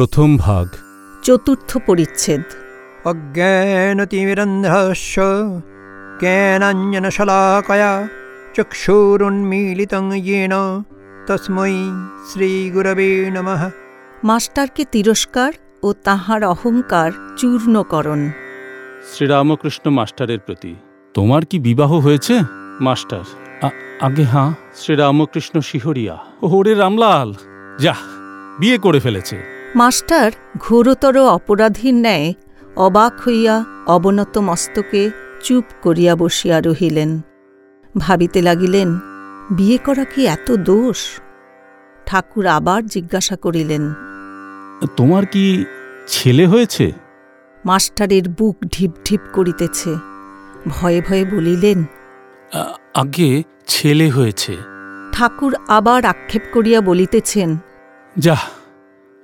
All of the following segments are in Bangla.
প্রথম ভাগ। চতুর্থ পরিচ্ছেদ। অজ্ঞানতিমিরন্ধ্রস্য জ্ঞানাঞ্জনশলাকয়া চক্ষুরুন্মীলিতং তস্মৈ শ্রীগুরবে নমঃ। মাস্টারকে তিরস্কার ও তাহার অহংকার চূর্ণকরণ। শ্রীরামকৃষ্ণ মাস্টারের প্রতি। তোমার কি বিবাহ হয়েছে? মাস্টার। আগে হ্যাঁ শ্রীরামকৃষ্ণ শিহরিয়া। ওরে রামলাল। যা বিয়ে করে ফেলেছে। মাস্টার ঘোরতর অপরাধীর ন্যায় অবাক হইয়া অবনত মস্তকে চুপ করিয়া বসিয়া রহিলেন। ভাবিতে লাগিলেন বিয়ে করা কি এত দোষ? ঠাকুর আবার জিজ্ঞাসা করিলেন তোমার কি ছেলে হয়েছে? মাস্টারের বুক ঢিপ ঢিপ করিতেছে ভয়ে ভয়ে বলিলেন আগে ছেলে হয়েছে। ঠাকুর আবার আক্ষেপ করিয়া বলিতেছেন যা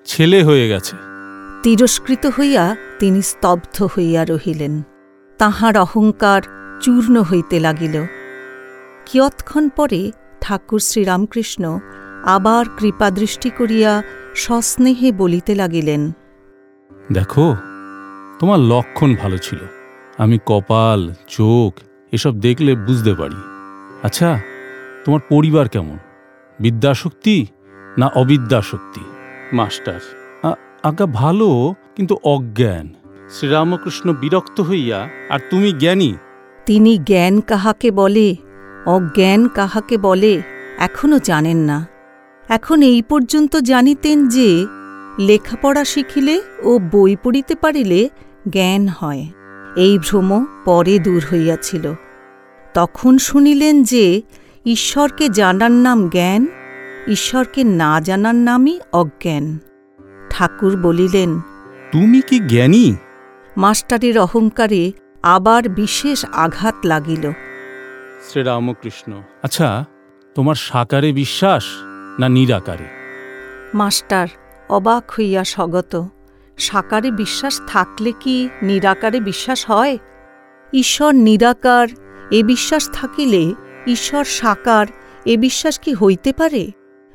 ছেলে হয়ে গেছে। তিরস্কৃত হইয়া তিনি স্তব্ধ হইয়া রহিলেন। তাহার অহংকার চূর্ণ হইতে লাগিল। কিয়ৎক্ষণ পরে ঠাকুর শ্রীরামকৃষ্ণ আবার কৃপাদৃষ্টি করিয়া সস্নেহে বলিতে লাগিলেন দেখো তোমার লক্ষণ ভালো ছিল। আমি কপাল চোখ এসব দেখলে বুঝতে পারি। আচ্ছা তোমার পরিবার কেমন? বিদ্যাশক্তি না অবিদ্যাশক্তি? মাস্টার। আজ্ঞা ভালো কিন্তু অজ্ঞান। শ্রীরামকৃষ্ণ বিরক্ত হইয়া আর তুমি জ্ঞানী? তিনি জ্ঞান কাহাকে বলে অজ্ঞান কাহাকে বলে এখনও জানেন না। এখন এই পর্যন্ত জানিতেন যে লেখাপড়া শিখিলে ও বই পড়িতে পারিলে জ্ঞান হয়। এই ভ্রম পরে দূর হইয়াছিল। তখন শুনিলেন যে ঈশ্বরকে জানার নাম জ্ঞান ঈশ্বরকে না জানার নামই অজ্ঞান। ঠাকুর বলিলেন তুমি কি জ্ঞানী? মাস্টারের অহংকারে আবার বিশেষ আঘাত লাগিল। শ্রীরামকৃষ্ণ আচ্ছা তোমার সাকারে বিশ্বাস না নিরাকারে? মাস্টার অবাক হইয়া স্বগত সাকারে বিশ্বাস থাকলে কি নিরাকারে বিশ্বাস হয়? ঈশ্বর নিরাকার এ বিশ্বাস থাকিলে ঈশ্বর সাকার এ বিশ্বাস কি হইতে পারে?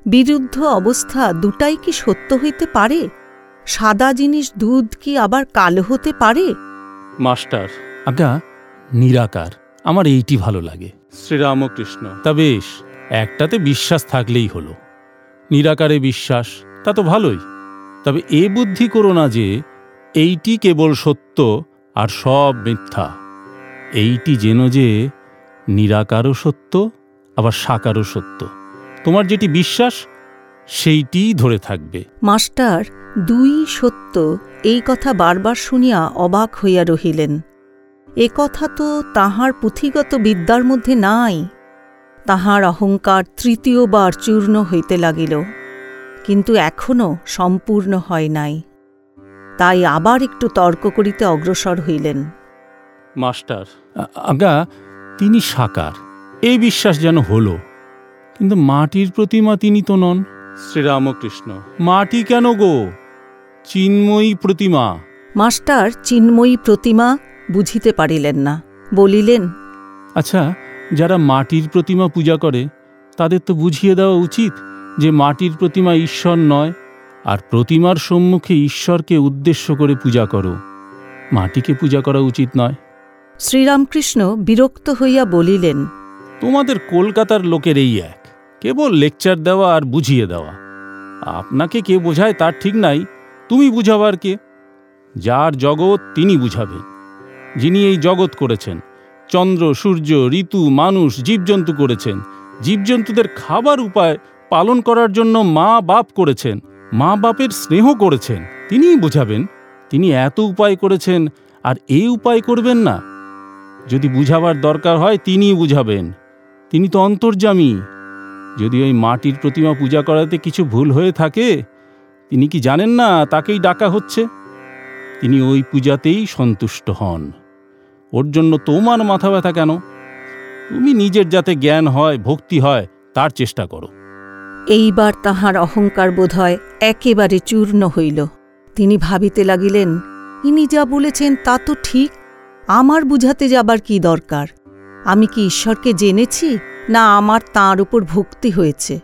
বিরুদ্ধ অবস্থা দুটাই কি সত্য হইতে পারে? সাদা জিনিস দুধ কি আবার কালো হতে পারে? মাস্টার আজ্ঞা নিরাকার। আমার এইটি ভালো লাগে। শ্রীরামকৃষ্ণ। তা বেশ একটাতে বিশ্বাস থাকলেই হলো। নিরাকারে বিশ্বাস তা তো ভালোই। তবে এ বুদ্ধি করো না যে এইটি কেবল সত্য আর সব মিথ্যা। এইটি যেন যে নিরাকারও সত্য আবার সাকারও সত্য। তোমার যেটি বিশ্বাস সেইটিই ধরে থাকবে। মাস্টার দুই সত্য এই কথা বারবার শুনিয়া অবাক হইয়া রহিলেন। এ কথা তো তাহার পুঁথিগত বিদ্যার মধ্যে নাই। তাহার অহংকার তৃতীয়বার চূর্ণ হইতে লাগিল কিন্তু এখনও সম্পূর্ণ হয় নাই। তাই আবার একটু তর্ক করিতে অগ্রসর হইলেন। মাস্টার আ- আজ্ঞা তিনি সাকার। এই বিশ্বাস যেন হলো। কিন্তু মাটির প্রতিমা তিনি তো নন। শ্রীরামকৃষ্ণ। মাটি কেন গো? চিন্ময়ী প্রতিমা। মাস্টার চিন্ময়ী প্রতিমা বুঝিতে পারিলেন না। বলিলেন আচ্ছা যারা মাটির প্রতিমা পূজা করে তাদের তো বুঝিয়ে দেওয়া উচিত যে মাটির প্রতিমা ঈশ্বর নয় আর প্রতিমার সম্মুখে ঈশ্বরকে উদ্দেশ্য করে পূজা করো। মাটিকে পূজা করা উচিত নয়। শ্রীরামকৃষ্ণ বিরক্ত হইয়া বলিলেন তোমাদের কলকাতার লোকের এই এক। কেবল লেকচার দেওয়া আর বুঝিয়ে দেওয়া। আপনাকে কে বোঝায় তার ঠিক নাই, তুমি বুঝাবার কে? যার জগৎ তিনি বুঝাবেন যিনি এই জগৎ করেছেন, চন্দ্র, সূর্য, ঋতু, মানুষ, জীবজন্তু করেছেন, জীবজন্তুদের খাবার উপায় পালন করার জন্য মা বাপ করেছেন, মা বাপের স্নেহ করেছেন, তিনিই বুঝাবেন, তিনি এত উপায় করেছেন আর এই উপায় করবেন না। যদি বুঝাবার দরকার হয়, তিনিই বুঝাবেন। তিনি তো অন্তর্যামী। যদি ওই মাটির প্রতিমা পূজা করাতে কিছু ভুল হয়ে থাকে, তিনি কি জানেন না তাকেই ডাকা হচ্ছে? তিনি ওই পূজাতেই সন্তুষ্ট হন। ওর জন্য তোমার মাথা ব্যথা কেন? তুমি নিজের যাতে জ্ঞান হয়, ভক্তি হয়, তার চেষ্টা করো। এইবার তাহার অহংকার বোধ হয় একেবারে চূর্ণ হইল। তিনি ভাবিতে লাগিলেন, ইনি যা বলেছেন তা তো ঠিক, আমার বুঝাতে যাবার কি দরকার? আমি কি ঈশ্বরকে জেনেছি? না আমার তাঁর উপর ভক্তি হয়েছে।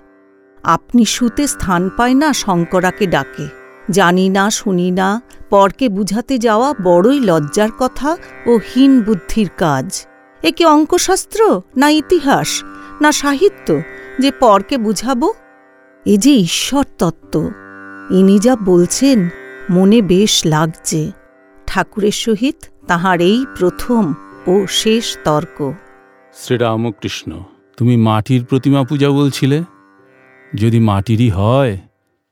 আপনি সুতে স্থান পায় না শঙ্করাকে ডাকে। জানি না, শুনি না, পরকে বুঝাতে যাওয়া বড়ই লজ্জার কথা ও হীন বুদ্ধির কাজ। এ কি অঙ্কশাস্ত্র না ইতিহাস না সাহিত্য যে পরকে বুঝাবো? এ যে ঈশ্বর তত্ত্ব ইনি যা বলছেন মনে বেশ লাগছে। ঠাকুরের সহিত তাহার এই প্রথম ও শেষ তর্ক। শ্রীরামকৃষ্ণ। তুমি মাটির প্রতিমা পূজা বলছিলে? যদি মাটিরই হয়,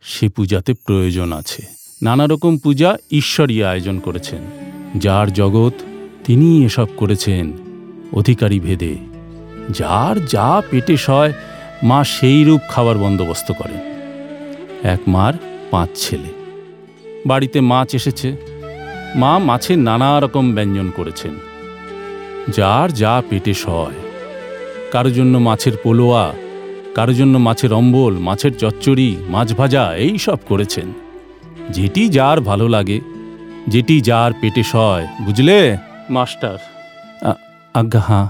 সে পূজাতে প্রয়োজন আছে। নানা রকম পূজা ঈশ্বরই আয়োজন করেছেন। যার জগৎ তিনি এসব করেছেন, অধিকারী ভেদে। যার যা পেটে সয়, মা সেই রূপ খাবার বন্দোবস্ত করেন। এক মার পাঁচ ছেলে। বাড়িতে মাছ এসেছে। মা মাছের নানা রকম ব্যঞ্জন করেছেন। যার যা পেটে সয় কারও জন্য মাছের পোলোয়া কারও জন্য মাছের অম্বল মাছের চচ্চড়ি মাছ ভাজা এই সব করেছেন। যেটি যার ভালো লাগে যেটি যার পেটে সয় বুঝলে? মাস্টার। আজ্ঞা হাঁ